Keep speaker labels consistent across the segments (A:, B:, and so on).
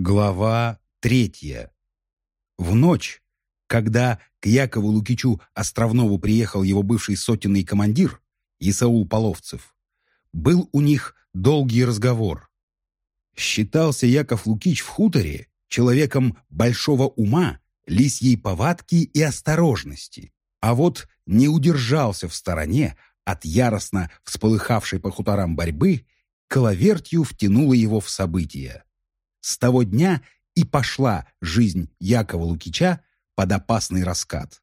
A: Глава третья. В ночь, когда к Якову Лукичу Островнову приехал его бывший сотенный командир, Исаул Половцев, был у них долгий разговор. Считался Яков Лукич в хуторе человеком большого ума, лисьей повадки и осторожности, а вот не удержался в стороне от яростно всполыхавшей по хуторам борьбы, коловертью втянуло его в события. С того дня и пошла жизнь Якова Лукича под опасный раскат.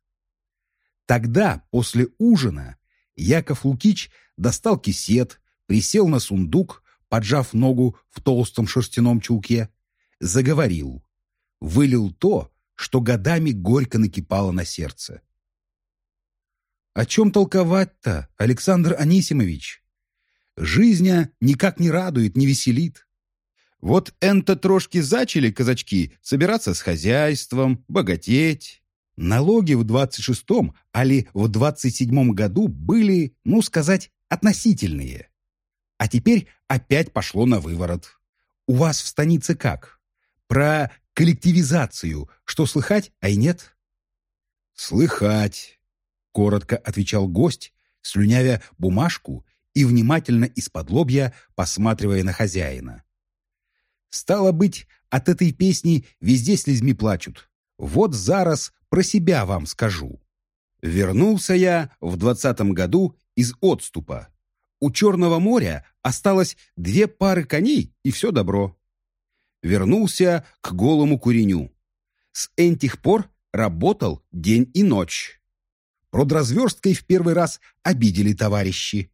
A: Тогда, после ужина, Яков Лукич достал кисет, присел на сундук, поджав ногу в толстом шерстяном чулке, заговорил, вылил то, что годами горько накипало на сердце. «О чем толковать-то, Александр Анисимович? Жизнь никак не радует, не веселит. Вот энто трошки зачали казачки собираться с хозяйством, богатеть. Налоги в 26-м, али в 27-м году были, ну сказать, относительные. А теперь опять пошло на выворот. У вас в станице как? Про коллективизацию, что слыхать, а и нет? Слыхать, коротко отвечал гость, слюнявя бумажку и внимательно из-под лобья посматривая на хозяина. Стало быть, от этой песни везде слезьми плачут. Вот зараз про себя вам скажу. Вернулся я в двадцатом году из отступа. У Черного моря осталось две пары коней, и все добро. Вернулся к голому куреню. С этих пор работал день и ночь. Продразверсткой в первый раз обидели товарищи.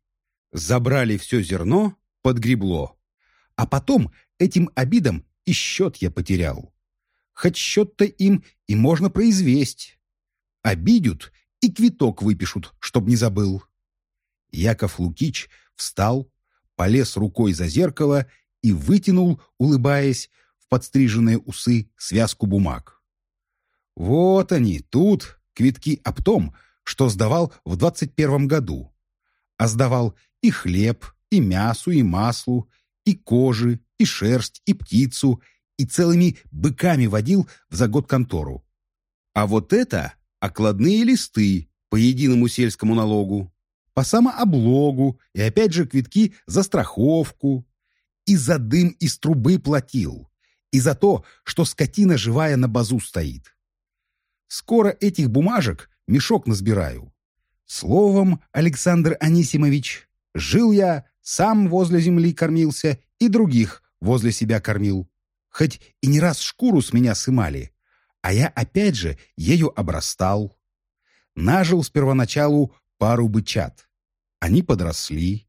A: Забрали все зерно, подгребло. А потом этим обидам и счет я потерял. Хоть счет-то им и можно произвесть. Обидят и квиток выпишут, чтоб не забыл. Яков Лукич встал, полез рукой за зеркало и вытянул, улыбаясь, в подстриженные усы связку бумаг. Вот они, тут квитки об том, что сдавал в двадцать первом году. А сдавал и хлеб, и мясу, и маслу, и кожи, и шерсть, и птицу, и целыми быками водил в за год контору. А вот это окладные листы по единому сельскому налогу, по самооблогу и опять же квитки за страховку. И за дым из трубы платил, и за то, что скотина живая на базу стоит. Скоро этих бумажек мешок насбираю. Словом, Александр Анисимович, жил я, сам возле земли кормился и других возле себя кормил. Хоть и не раз шкуру с меня сымали, а я опять же ею обрастал. Нажил с первоначалу пару бычат. Они подросли.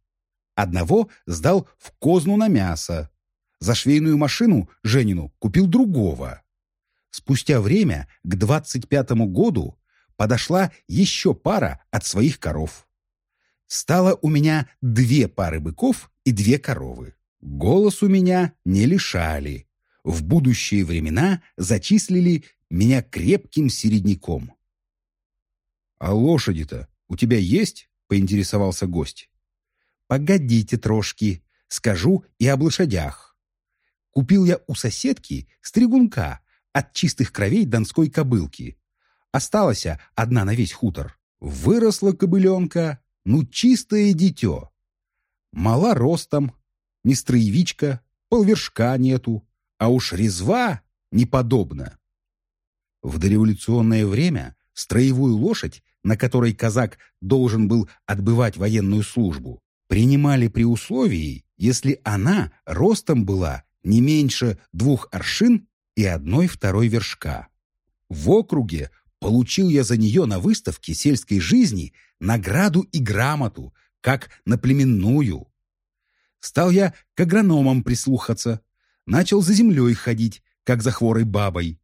A: Одного сдал в козну на мясо. За швейную машину Женину купил другого. Спустя время, к двадцать пятому году, подошла еще пара от своих коров. Стало у меня две пары быков и две коровы. Голос у меня не лишали. В будущие времена зачислили меня крепким середняком. «А лошади-то у тебя есть?» — поинтересовался гость. «Погодите трошки, скажу и об лошадях. Купил я у соседки стригунка от чистых кровей донской кобылки. Осталась одна на весь хутор. Выросла кобыленка, ну чистое дитё. Мала ростом, ни строевичка, полвершка нету, а уж резва неподобно. В дореволюционное время строевую лошадь, на которой казак должен был отбывать военную службу, принимали при условии, если она ростом была не меньше двух аршин и одной второй вершка. В округе получил я за нее на выставке сельской жизни награду и грамоту, как на племенную. Стал я к агрономам прислухаться. Начал за землей ходить, как за хворой бабой.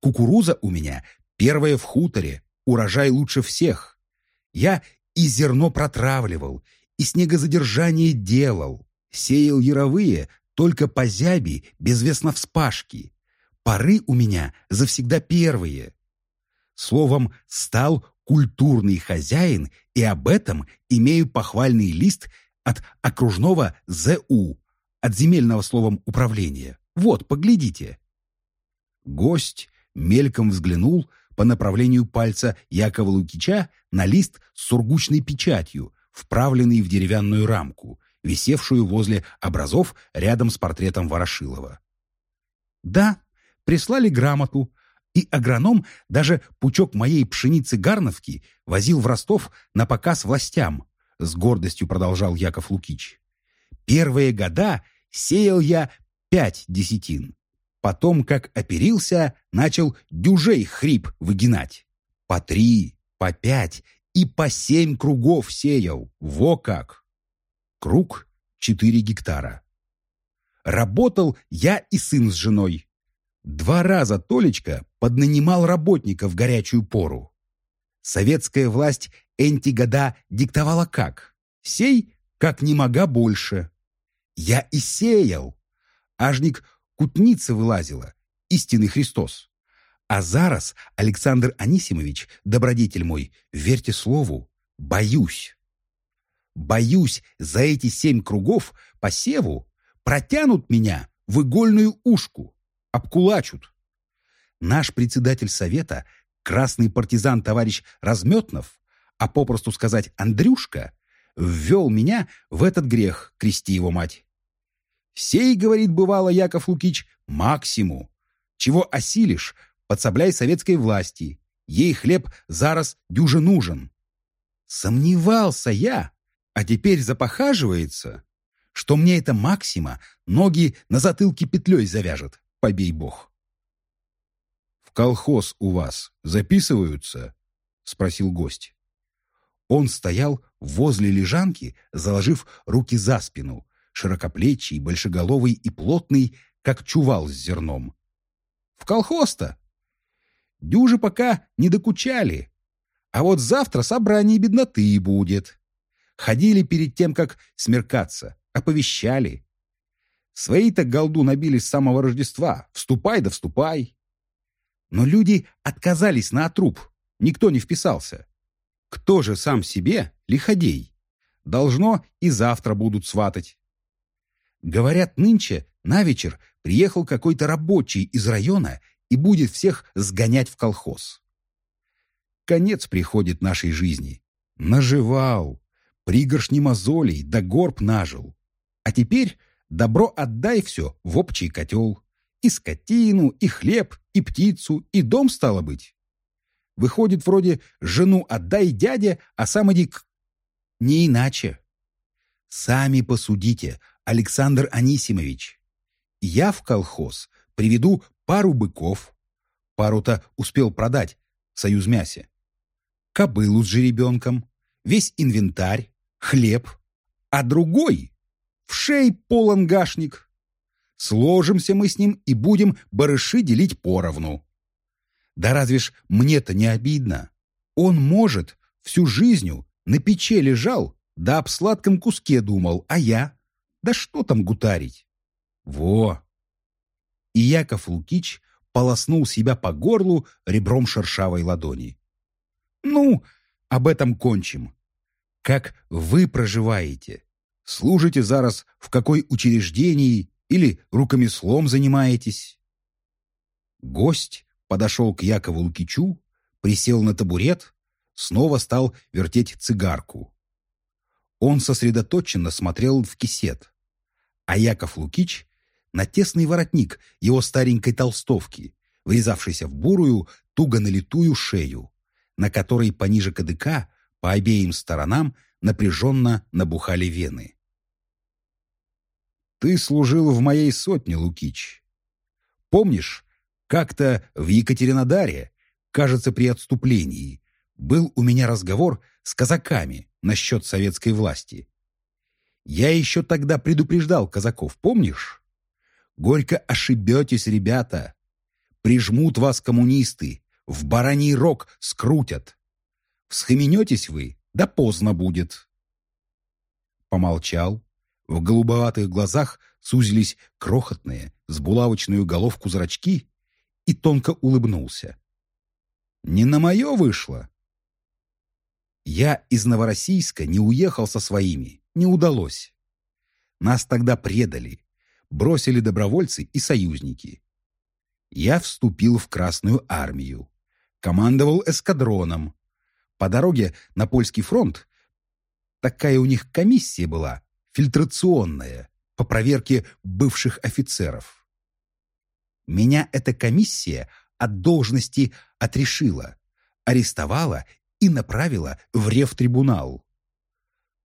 A: Кукуруза у меня первая в хуторе, урожай лучше всех. Я и зерно протравливал, и снегозадержание делал, сеял яровые только по зяби, без весно-вспашки. Поры у меня завсегда первые. Словом, стал культурный хозяин, и об этом имею похвальный лист от окружного ЗУ, от земельного словом управления. Вот, поглядите». Гость мельком взглянул по направлению пальца Якова Лукича на лист с сургучной печатью, вправленный в деревянную рамку, висевшую возле образов рядом с портретом Ворошилова. «Да, прислали грамоту, и агроном даже пучок моей пшеницы-гарновки возил в Ростов на показ властям», с гордостью продолжал Яков Лукич. «Первые года сеял я пять десятин. Потом, как оперился, начал дюжей хрип выгинать. По три, по пять и по семь кругов сеял. Во как! Круг четыре гектара. Работал я и сын с женой. Два раза Толечка поднанимал работников в горячую пору. Советская власть энти года диктовала как? Сей, как не мога больше. Я и сеял. Ажник кутница вылазила, истинный Христос. А зараз, Александр Анисимович, добродетель мой, верьте слову, боюсь. Боюсь, за эти семь кругов по севу протянут меня в игольную ушку, обкулачут. Наш председатель совета, красный партизан товарищ Разметнов, а попросту сказать Андрюшка, ввел меня в этот грех, крести его мать. Сей, говорит бывало Яков Лукич, максиму. Чего осилишь, подсобляй советской власти. Ей хлеб зараз дюже нужен. Сомневался я, а теперь запохаживается, что мне эта максима ноги на затылке петлей завяжет, побей бог. «В колхоз у вас записываются?» — спросил гость. Он стоял возле лежанки, заложив руки за спину, широкоплечий, большеголовый и плотный, как чувал с зерном. В колхоз-то! Дюжи пока не докучали. А вот завтра собрание бедноты будет. Ходили перед тем, как смеркаться, оповещали. Свои-то голду набили с самого Рождества. Вступай да вступай. Но люди отказались на отруб. Никто не вписался. Кто же сам себе лиходей? Должно и завтра будут сватать. Говорят, нынче на вечер приехал какой-то рабочий из района и будет всех сгонять в колхоз. Конец приходит нашей жизни. Наживал, пригоршни мозолей, да горб нажил. А теперь добро отдай все в общий котел. И скотину, и хлеб, и птицу, и дом стало быть. Выходит, вроде жену отдай дяде, а сам иди к... Не иначе. Сами посудите, Александр Анисимович. Я в колхоз приведу пару быков, пару-то успел продать в союзмясе, кобылу с жеребенком, весь инвентарь, хлеб, а другой в шей полон гашник. Сложимся мы с ним и будем барыши делить поровну. Да разве ж мне-то не обидно? Он, может, всю жизнью на печи лежал, да об сладком куске думал, а я? Да что там гутарить? Во! И Яков Лукич полоснул себя по горлу ребром шершавой ладони. Ну, об этом кончим. Как вы проживаете? Служите зараз в какой учреждении или рукомеслом занимаетесь? Гость подошел к Якову Лукичу, присел на табурет, снова стал вертеть цигарку. Он сосредоточенно смотрел в кисет а Яков Лукич на тесный воротник его старенькой толстовки, врезавшейся в бурую, туго налитую шею, на которой пониже кадыка по обеим сторонам напряженно набухали вены. «Ты служил в моей сотне, Лукич. Помнишь, как-то в Екатеринодаре, кажется, при отступлении, был у меня разговор с казаками насчет советской власти. Я еще тогда предупреждал казаков, помнишь? Горько ошибетесь, ребята. Прижмут вас коммунисты, в бараний рог скрутят. Всхаменетесь вы, да поздно будет. Помолчал. В голубоватых глазах сузились крохотные, с булавочную головку зрачки, и тонко улыбнулся. «Не на мое вышло!» Я из Новороссийска не уехал со своими не удалось. Нас тогда предали. бросили добровольцы и союзники. Я вступил в Красную армию. Командовал эскадроном. По дороге на польский фронт такая у них комиссия была, фильтрационная, по проверке бывших офицеров. Меня эта комиссия от должности отрешила, арестовала и направила в ревтрибунал.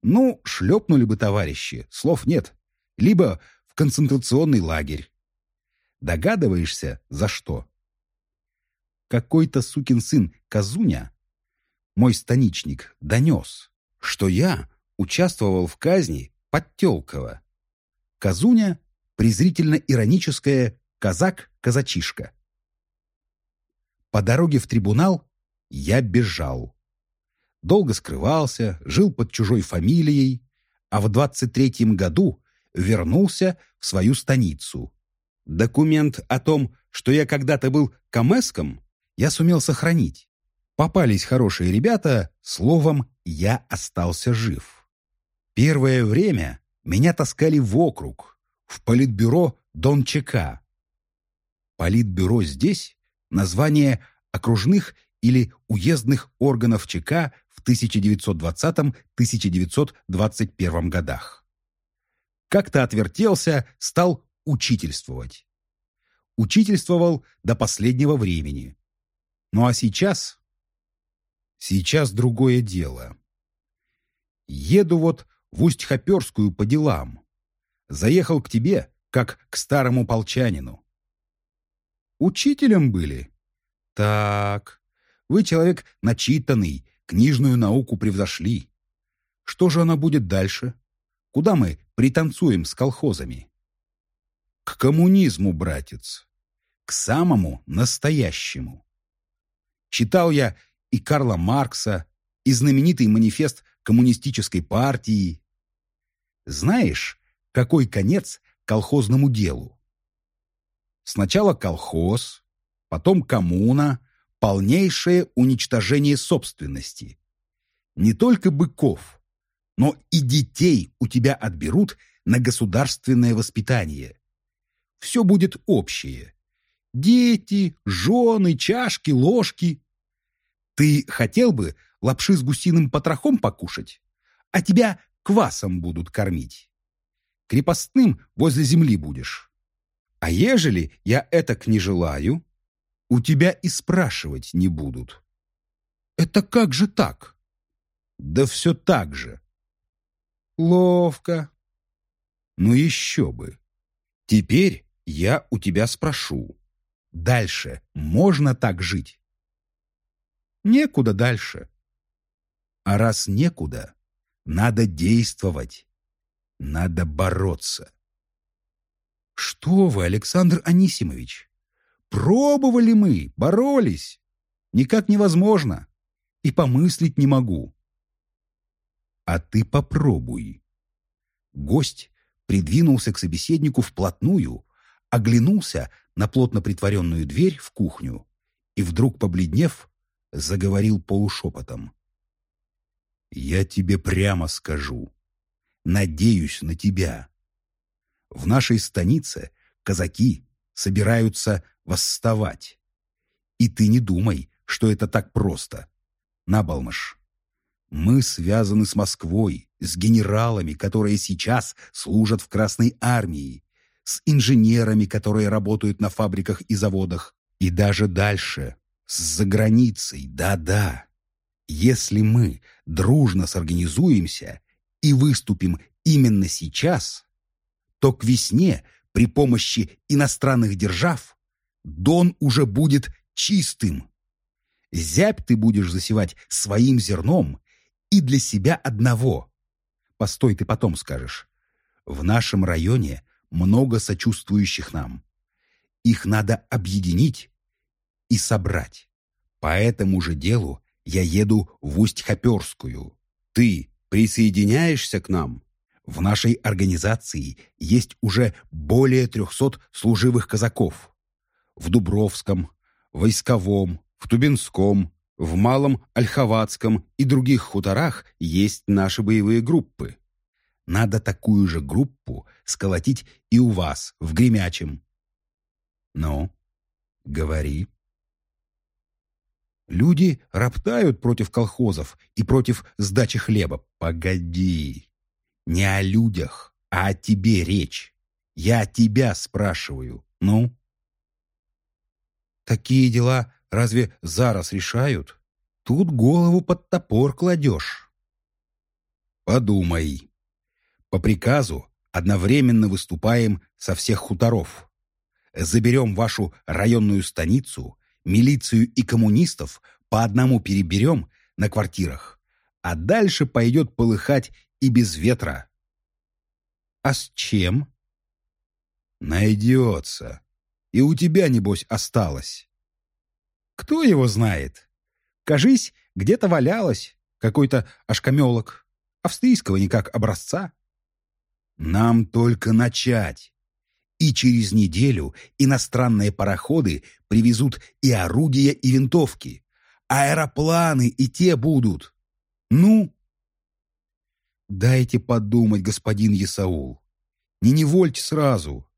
A: Ну, шлепнули бы товарищи, слов нет. Либо в концентрационный лагерь. Догадываешься, за что? Какой-то сукин сын Казуня, мой станичник, донес, что я участвовал в казни Подтелкова. Казуня — презрительно-ироническое «казак-казачишка». По дороге в трибунал я бежал. Долго скрывался, жил под чужой фамилией, а в 23-м году вернулся в свою станицу. Документ о том, что я когда-то был камеском, я сумел сохранить. Попались хорошие ребята, словом, я остался жив. Первое время меня таскали в округ, в политбюро Дон ЧК. Политбюро здесь – название окружных или уездных органов ЧК в 1920-1921 годах. Как-то отвертелся, стал учительствовать. Учительствовал до последнего времени. Ну а сейчас? Сейчас другое дело. Еду вот в Усть-Хоперскую по делам. Заехал к тебе, как к старому полчанину. Учителем были? Так, вы человек начитанный, книжную науку превзошли. Что же она будет дальше? Куда мы пританцуем с колхозами? К коммунизму, братец. К самому настоящему. Читал я и Карла Маркса, и знаменитый манифест коммунистической партии. Знаешь, какой конец колхозному делу? Сначала колхоз, потом коммуна, полнейшее уничтожение собственности. Не только быков, но и детей у тебя отберут на государственное воспитание. Все будет общее. Дети, жены, чашки, ложки. Ты хотел бы лапши с гусиным потрохом покушать, а тебя квасом будут кормить. Крепостным возле земли будешь. А ежели я этак не желаю, у тебя и спрашивать не будут. Это как же так? Да все так же. Ловко. Ну еще бы. Теперь я у тебя спрошу. Дальше можно так жить? Некуда дальше. А раз некуда, надо действовать. Надо бороться. Что вы, Александр Анисимович? Пробовали мы, боролись. Никак невозможно. И помыслить не могу. А ты попробуй. Гость придвинулся к собеседнику вплотную, оглянулся на плотно притворенную дверь в кухню и вдруг, побледнев, заговорил полушепотом. Я тебе прямо скажу. Надеюсь на тебя. В нашей станице казаки собираются восставать. И ты не думай, что это так просто. Набалмаш. Мы связаны с Москвой, с генералами, которые сейчас служат в Красной армии, с инженерами, которые работают на фабриках и заводах, и даже дальше, с заграницей, да-да. Если мы дружно сорганизуемся и выступим именно сейчас, то к весне при помощи иностранных держав Дон уже будет чистым. Зябь ты будешь засевать своим зерном и для себя одного. Постой, ты потом скажешь. В нашем районе много сочувствующих нам. Их надо объединить и собрать. По этому же делу я еду в Усть-Хоперскую. Ты присоединяешься к нам? В нашей организации есть уже более трехсот служивых казаков. В Дубровском, Войсковом, в Тубинском, в Малом Ольховатском и других хуторах есть наши боевые группы. надо такую же группу сколотить и у вас, в Гремячем. Ну, говори. Люди роптают против колхозов и против сдачи хлеба. Погоди. Не о людях, а о тебе речь. Я тебя спрашиваю. Ну? Такие дела разве зараз решают? Тут голову под топор кладешь. Подумай. По приказу одновременно выступаем со всех хуторов. Заберем вашу районную станицу милицию и коммунистов по одному переберем на квартирах, а дальше пойдет полыхать и без ветра. А с чем? Найдется. И у тебя, небось, осталось. Кто его знает? Кажись, где-то валялось какой-то ошкамелок, австрийского никак образца. Нам только начать. И через неделю иностранные пароходы привезут и орудия, и винтовки. Аэропланы и те будут. Ну? Дайте подумать, господин Есаул. Не невольте сразу.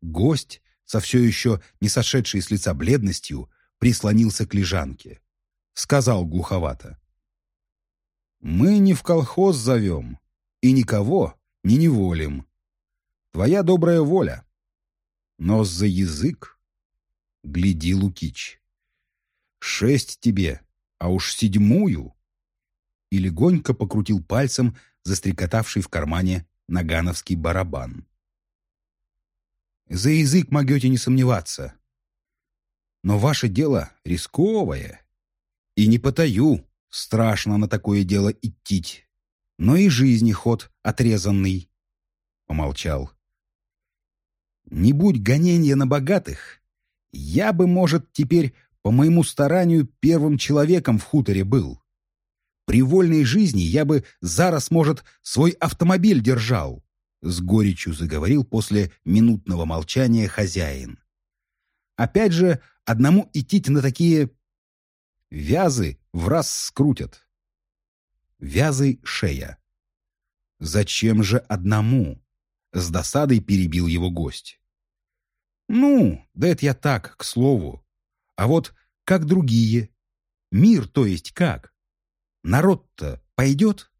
A: Гость, со все еще не сошедшей с лица бледностью, прислонился к лежанке. Сказал глуховато. «Мы не в колхоз зовем и никого не неволим. Твоя добрая воля. Но за язык гляди, Лукич. Шесть тебе, а уж седьмую. И легонько покрутил пальцем застрекотавший в кармане нагановский барабан. За язык могете не сомневаться. Но ваше дело рисковое. И не потаю, страшно на такое дело идти. Но и жизни ход отрезанный. Помолчал. Не будь гонения на богатых, я бы, может, теперь по моему старанию первым человеком в хуторе был. При вольной жизни я бы зараз, может, свой автомобиль держал, — с горечью заговорил после минутного молчания хозяин. Опять же, одному идти на такие вязы в раз скрутят. Вязы шея. Зачем же одному? С досадой перебил его гость. «Ну, да это я так, к слову. А вот как другие? Мир, то есть, как? Народ-то пойдет?»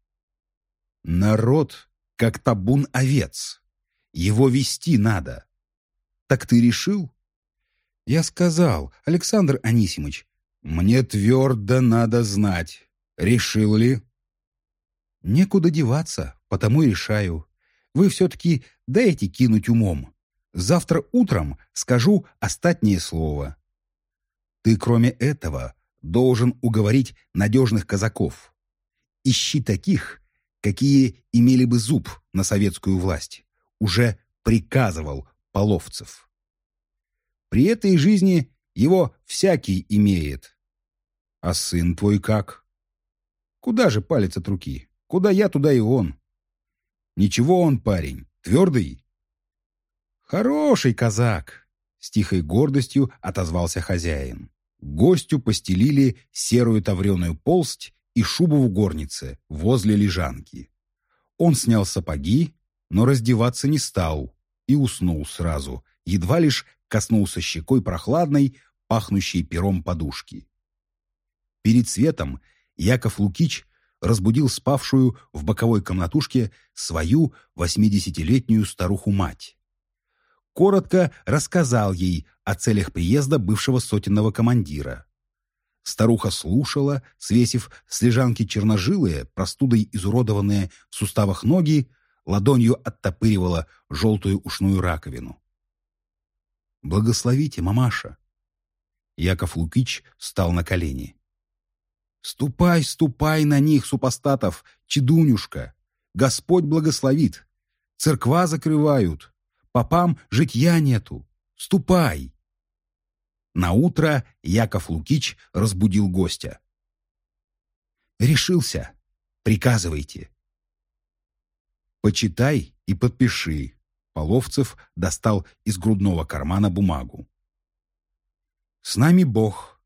A: «Народ, как табун овец. Его вести надо. Так ты решил?» «Я сказал, Александр Анисимыч, мне твердо надо знать, решил ли?» «Некуда деваться, потому и решаю. Вы все-таки дайте кинуть умом. Завтра утром скажу остатнее слово. Ты, кроме этого, должен уговорить надежных казаков. Ищи таких, какие имели бы зуб на советскую власть. Уже приказывал Половцев. При этой жизни его всякий имеет. А сын твой как? Куда же палец от руки? Куда я, туда и он. Ничего он, парень, твердый. Хороший казак, с тихой гордостью отозвался хозяин. Гостю постелили серую тавреную полсть и шубу в горнице возле лежанки. Он снял сапоги, но раздеваться не стал и уснул сразу, едва лишь коснулся щекой прохладной, пахнущей пером подушки. Перед светом Яков Лукич разбудил спавшую в боковой комнатушке свою восьмидесятилетнюю старуху-мать. Коротко рассказал ей о целях приезда бывшего сотенного командира. Старуха слушала, свесив с лежанки черножилые, простудой изуродованные в суставах ноги, ладонью оттопыривала желтую ушную раковину. «Благословите, мамаша!» Яков Лукич встал на колени. Ступай, ступай на них, супостатов, чедунюшка. Господь благословит. Церква закрывают. Попам житья нету. Ступай. На утро Яков Лукич разбудил гостя. Решился. Приказывайте. Почитай и подпиши. Половцев достал из грудного кармана бумагу. С нами Бог.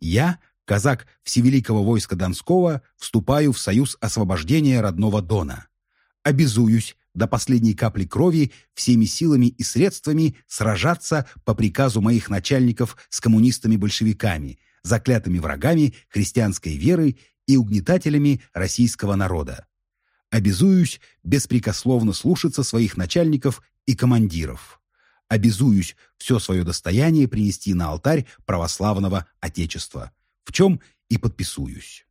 A: Я казак Всевеликого войска Донского, вступаю в союз освобождения родного Дона. Обязуюсь до последней капли крови всеми силами и средствами сражаться по приказу моих начальников с коммунистами-большевиками, заклятыми врагами христианской веры и угнетателями российского народа. Обязуюсь беспрекословно слушаться своих начальников и командиров. Обязуюсь все свое достояние принести на алтарь православного Отечества, в чем и подписуюсь.